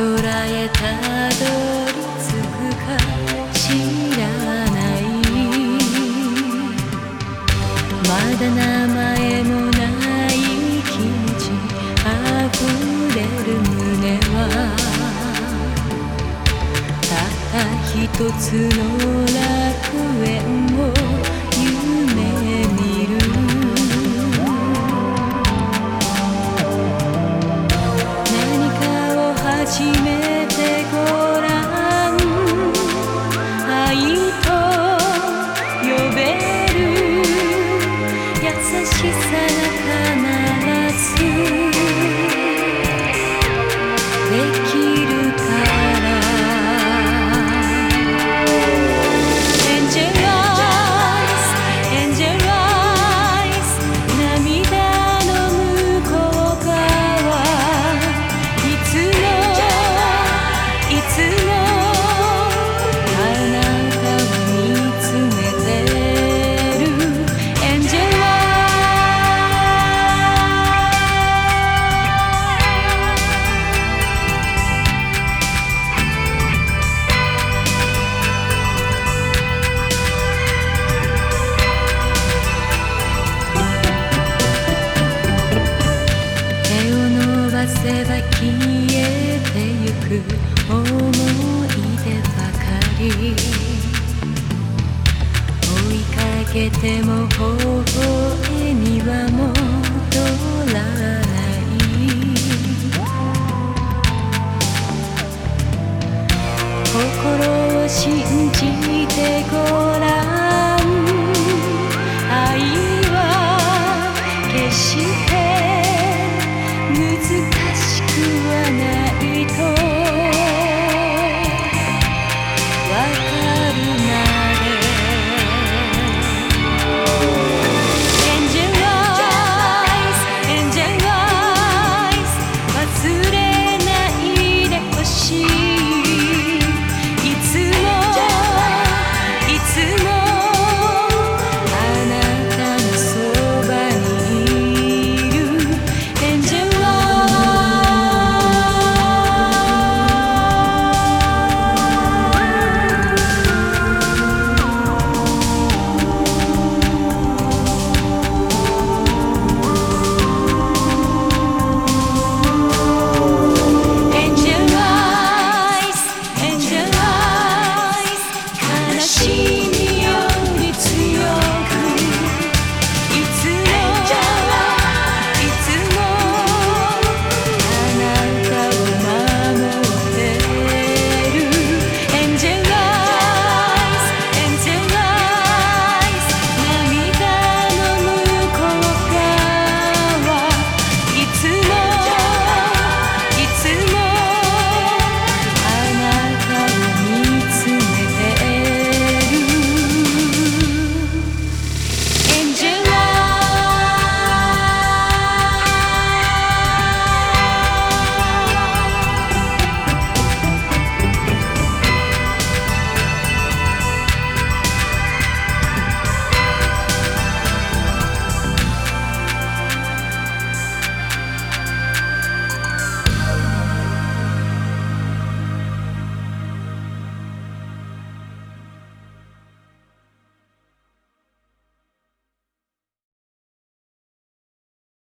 空へたどり着くか知らないまだ名前もない気持ち溢れる胸はたった一つの楽園をしさが必ずく思い出ばかり追いかけても微笑みは戻らない心を信じてごらん